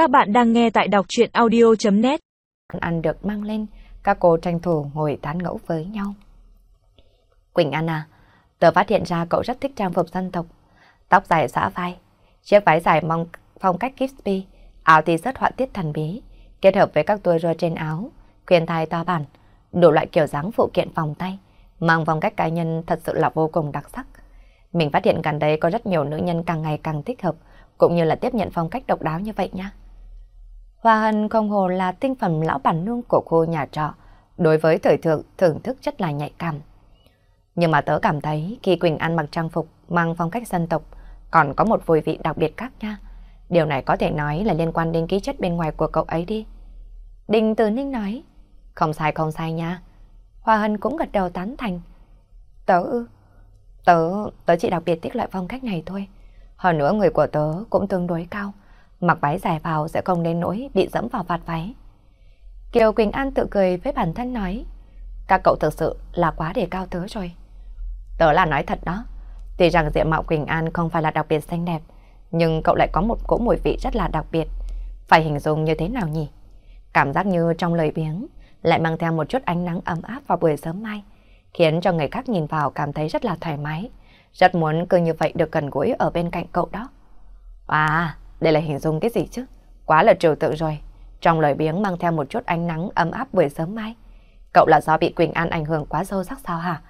Các bạn đang nghe tại đọc chuyện audio.net Ăn được mang lên, các cô tranh thủ ngồi tán ngẫu với nhau. Quỳnh An à, tớ phát hiện ra cậu rất thích trang phục dân tộc. Tóc dài xõa vai, chiếc váy dài mong phong cách Gipsby, áo thì rất họa tiết thần bí, kết hợp với các tua rua trên áo, khuyên tai to bản, đủ loại kiểu dáng phụ kiện vòng tay, mang phong cách cá nhân thật sự là vô cùng đặc sắc. Mình phát hiện gần đây có rất nhiều nữ nhân càng ngày càng thích hợp, cũng như là tiếp nhận phong cách độc đáo như vậy nha. Hoa Hân không hồ là tinh phẩm lão bản nương của khu nhà trọ, đối với thời thượng thưởng thức rất là nhạy cảm. Nhưng mà tớ cảm thấy khi Quỳnh An mặc trang phục mang phong cách dân tộc còn có một mùi vị đặc biệt khác nha. Điều này có thể nói là liên quan đến ký chất bên ngoài của cậu ấy đi. Đình Từ Ninh nói, không sai không sai nha. Hoa Hân cũng gật đầu tán thành. Tớ ư, tớ, tớ chỉ đặc biệt thích loại phong cách này thôi. Hơn nữa người của tớ cũng tương đối cao. Mặc váy dài vào sẽ không đến nỗi bị dẫm vào vạt váy. Kiều Quỳnh An tự cười với bản thân nói. Các cậu thực sự là quá đề cao tớ rồi. Tớ là nói thật đó. Tuy rằng diện mạo Quỳnh An không phải là đặc biệt xinh đẹp, nhưng cậu lại có một cỗ mùi vị rất là đặc biệt. Phải hình dung như thế nào nhỉ? Cảm giác như trong lời biếng, lại mang theo một chút ánh nắng ấm áp vào buổi sớm mai, khiến cho người khác nhìn vào cảm thấy rất là thoải mái. Rất muốn cứ như vậy được gần gũi ở bên cạnh cậu đó. À, đây là hình dung cái gì chứ? Quá là trừu tượng rồi. Trong lời biếng mang theo một chút ánh nắng ấm áp buổi sớm mai. Cậu là do bị Quỳnh An ảnh hưởng quá sâu sắc sao hả?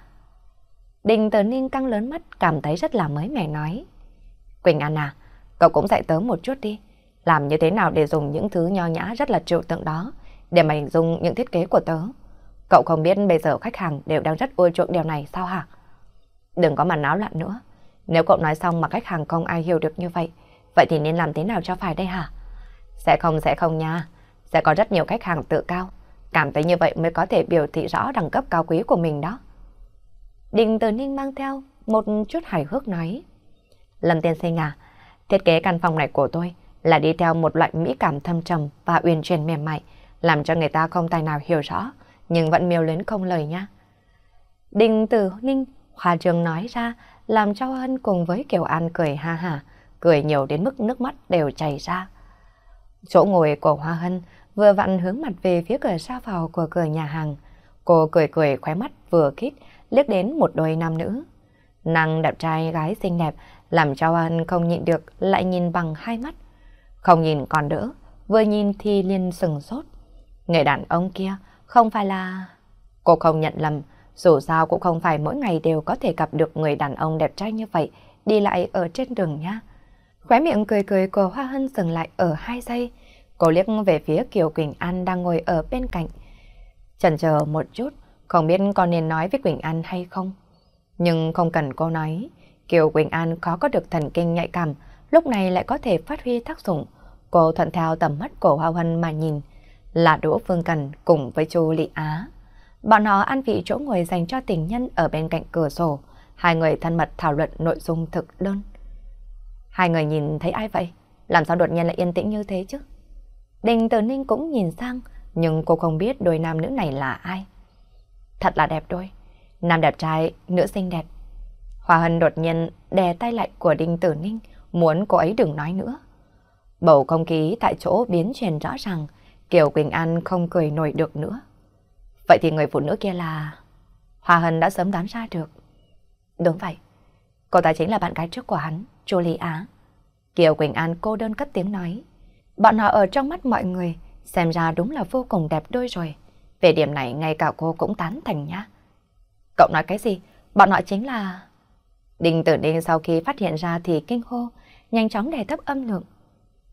Đình Tờ Ninh căng lớn mắt cảm thấy rất là mới mẻ nói. Quỳnh An à, cậu cũng dạy tớ một chút đi. Làm như thế nào để dùng những thứ nho nhã rất là trừu tượng đó để mà hình dung những thiết kế của tớ. Cậu không biết bây giờ khách hàng đều đang rất ưa chuộng điều này sao hả? Đừng có mà náo loạn nữa. Nếu cậu nói xong mà khách hàng không ai hiểu được như vậy, vậy thì nên làm thế nào cho phải đây hả? Sẽ không sẽ không nha. Sẽ có rất nhiều khách hàng tự cao. Cảm thấy như vậy mới có thể biểu thị rõ đẳng cấp cao quý của mình đó. Đình Tử Ninh mang theo một chút hài hước nói. Lâm tiên sinh à, thiết kế căn phòng này của tôi là đi theo một loại mỹ cảm thâm trầm và uyển chuyển mềm mại, làm cho người ta không tài nào hiểu rõ, nhưng vẫn miêu luyến không lời nha. Đình Tử Ninh hòa Trường nói ra làm cho Hân cùng với Kiều An cười ha hả, cười nhiều đến mức nước mắt đều chảy ra. Chỗ ngồi của Hoa Hân vừa vặn hướng mặt về phía cửa ra vào của cửa nhà hàng. Cô cười cười khóe mắt vừa khít, liếc đến một đôi nam nữ. Nàng đẹp trai gái xinh đẹp làm cho Hân không nhịn được lại nhìn bằng hai mắt. Không nhìn còn đỡ, vừa nhìn thì liền sừng sốt. Người đàn ông kia không phải là... Cô không nhận lầm, dù sao cũng không phải mỗi ngày đều có thể gặp được người đàn ông đẹp trai như vậy đi lại ở trên đường nha. Khóe miệng cười cười của Hoa Hân dừng lại ở hai giây. Cô liếc về phía Kiều Quỳnh An đang ngồi ở bên cạnh. Chần chờ một chút, không biết con nên nói với Quỳnh An hay không. Nhưng không cần cô nói, Kiều Quỳnh An khó có được thần kinh nhạy cảm, lúc này lại có thể phát huy tác dụng. Cô thuận theo tầm mắt của Hoa Hân mà nhìn, là Đỗ Phương Cần cùng với Chu Lị Á. Bọn họ ăn vị chỗ ngồi dành cho tình nhân ở bên cạnh cửa sổ. Hai người thân mật thảo luận nội dung thực đơn. Hai người nhìn thấy ai vậy? Làm sao đột nhiên lại yên tĩnh như thế chứ? Đình Tử Ninh cũng nhìn sang, nhưng cô không biết đôi nam nữ này là ai. Thật là đẹp đôi. Nam đẹp trai, nữ xinh đẹp. Hoa Hân đột nhiên đè tay lại của Đinh Tử Ninh, muốn cô ấy đừng nói nữa. Bầu không khí tại chỗ biến chuyển rõ ràng, Kiều Quỳnh An không cười nổi được nữa. Vậy thì người phụ nữ kia là... Hoa Hân đã sớm đoán ra được. Đúng vậy. Cô ta chính là bạn gái trước của hắn, Julie Á. Kiều Quỳnh An cô đơn cất tiếng nói. Bọn họ ở trong mắt mọi người, xem ra đúng là vô cùng đẹp đôi rồi. Về điểm này ngay cả cô cũng tán thành nhá. Cậu nói cái gì? Bọn họ chính là... Đinh tử đinh sau khi phát hiện ra thì kinh hô, nhanh chóng đè thấp âm lượng.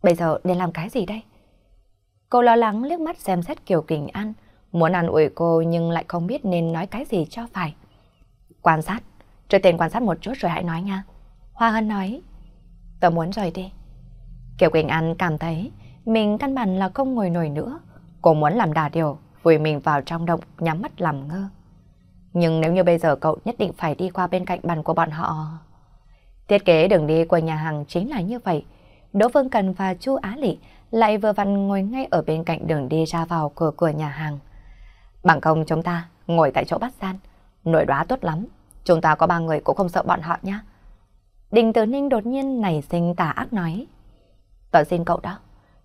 Bây giờ nên làm cái gì đây? Cô lo lắng liếc mắt xem xét Kiều Quỳnh An, Muốn an ủi cô nhưng lại không biết nên nói cái gì cho phải. Quan sát. Trước tiên quan sát một chút rồi hãy nói nha. Hoa Hân nói. Tớ muốn rời đi. Kiều Quỳnh An cảm thấy mình căn bản là không ngồi nổi nữa. Cô muốn làm đà điều, vùi mình vào trong động, nhắm mắt làm ngơ. Nhưng nếu như bây giờ cậu nhất định phải đi qua bên cạnh bàn của bọn họ... Thiết kế đường đi của nhà hàng chính là như vậy. Đỗ vương Cần và Chu Á Lị lại vừa vặn ngồi ngay ở bên cạnh đường đi ra vào cửa cửa nhà hàng. Bằng công chúng ta ngồi tại chỗ bắt gian. Nội đoá tốt lắm. Chúng ta có ba người cũng không sợ bọn họ nhá. Đình Tử Ninh đột nhiên nảy sinh tà ác nói. Tớ xin cậu đó.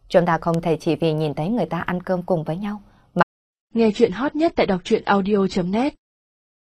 Chúng ta không thể chỉ vì nhìn thấy người ta ăn cơm cùng với nhau. Nghe chuyện hot nhất tại đọc truyện audio.net